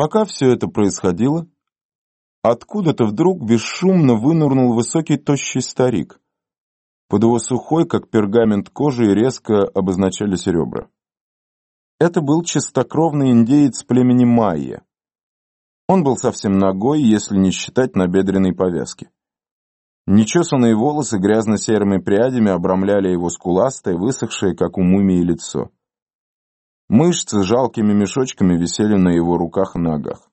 Пока все это происходило, откуда-то вдруг бесшумно вынырнул высокий тощий старик. Под его сухой, как пергамент кожей, резко обозначались ребра. Это был чистокровный индеец племени Майя. Он был совсем ногой, если не считать набедренной повязки. Нечесанные волосы грязно-серыми прядями обрамляли его скуластое, высохшее, как у мумии, лицо. Мышцы жалкими мешочками висели на его руках и ногах.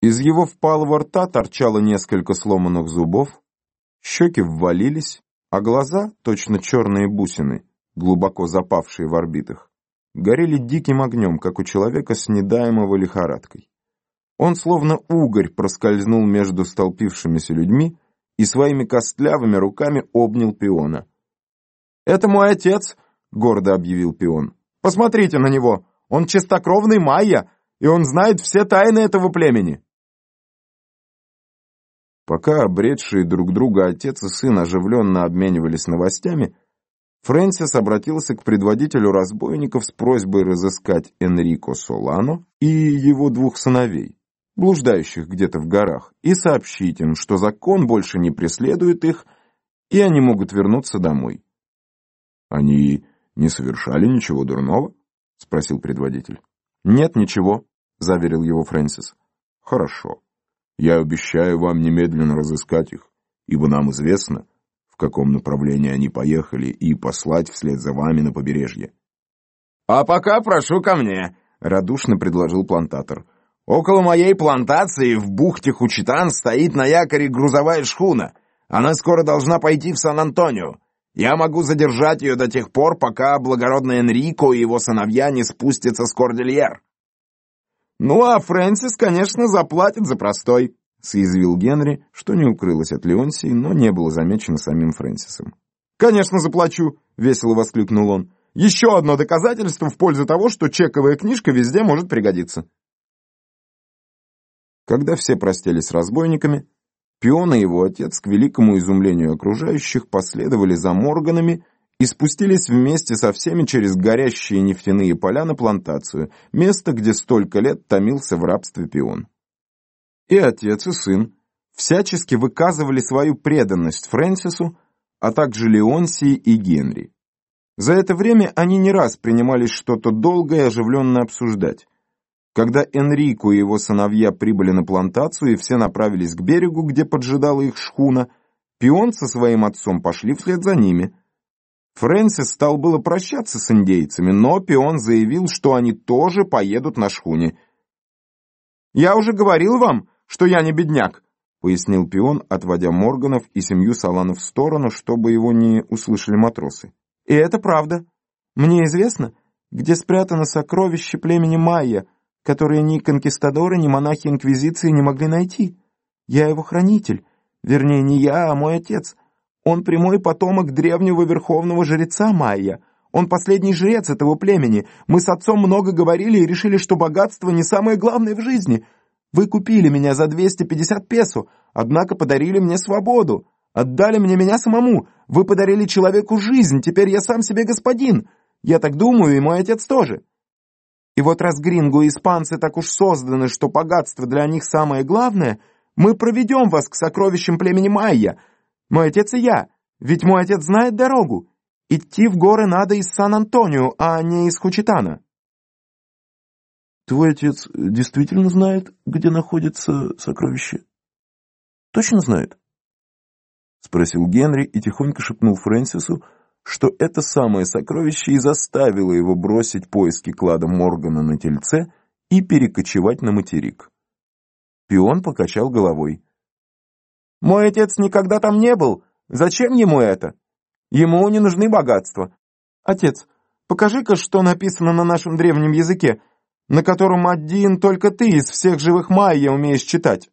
Из его впалого рта торчало несколько сломанных зубов, щеки ввалились, а глаза, точно черные бусины, глубоко запавшие в орбитах, горели диким огнем, как у человека с недаемого лихорадкой. Он словно угорь проскользнул между столпившимися людьми и своими костлявыми руками обнял пиона. «Это мой отец!» — гордо объявил пион. Посмотрите на него, он чистокровный майя, и он знает все тайны этого племени. Пока обретшие друг друга отец и сын оживленно обменивались новостями, Фрэнсис обратился к предводителю разбойников с просьбой разыскать Энрико Солано и его двух сыновей, блуждающих где-то в горах, и сообщить им, что закон больше не преследует их, и они могут вернуться домой. Они не совершали ничего дурного?» — спросил предводитель. «Нет, ничего», — заверил его Фрэнсис. «Хорошо. Я обещаю вам немедленно разыскать их, ибо нам известно, в каком направлении они поехали, и послать вслед за вами на побережье». «А пока прошу ко мне», — радушно предложил плантатор. «Около моей плантации в бухте Хучитан стоит на якоре грузовая шхуна. Она скоро должна пойти в Сан-Антонио. Я могу задержать ее до тех пор, пока благородный Энрико и его сыновья не спустятся с Кордильер. Ну, а Фрэнсис, конечно, заплатит за простой, съязвил Генри, что не укрылось от Леонсии, но не было замечено самим Фрэнсисом. «Конечно заплачу!» — весело воскликнул он. «Еще одно доказательство в пользу того, что чековая книжка везде может пригодиться». Когда все простились с разбойниками, Пион и его отец, к великому изумлению окружающих, последовали за Морганами и спустились вместе со всеми через горящие нефтяные поля на плантацию, место, где столько лет томился в рабстве Пион. И отец, и сын всячески выказывали свою преданность Фрэнсису, а также Леонсии и Генри. За это время они не раз принимались что-то долгое и оживленно обсуждать. Когда Энрико и его сыновья прибыли на плантацию и все направились к берегу, где поджидала их шхуна, Пион со своим отцом пошли вслед за ними. Фрэнсис стал было прощаться с индейцами, но Пион заявил, что они тоже поедут на шхуне. «Я уже говорил вам, что я не бедняк», — пояснил Пион, отводя Морганов и семью Саланов в сторону, чтобы его не услышали матросы. «И это правда. Мне известно, где спрятано сокровище племени Майя — которые ни конкистадоры, ни монахи Инквизиции не могли найти. Я его хранитель. Вернее, не я, а мой отец. Он прямой потомок древнего верховного жреца Майя. Он последний жрец этого племени. Мы с отцом много говорили и решили, что богатство не самое главное в жизни. Вы купили меня за 250 песо, однако подарили мне свободу. Отдали мне меня самому. Вы подарили человеку жизнь, теперь я сам себе господин. Я так думаю, и мой отец тоже. И вот раз гринго и испанцы так уж созданы, что богатство для них самое главное, мы проведем вас к сокровищам племени Майя. Мой отец и я, ведь мой отец знает дорогу. Идти в горы надо из Сан-Антонио, а не из Хучитана. Твой отец действительно знает, где находится сокровище? Точно знает? Спросил Генри и тихонько шепнул Фрэнсису, что это самое сокровище и заставило его бросить поиски клада Моргана на тельце и перекочевать на материк. Пион покачал головой. «Мой отец никогда там не был. Зачем ему это? Ему не нужны богатства. Отец, покажи-ка, что написано на нашем древнем языке, на котором один только ты из всех живых майя умеешь читать».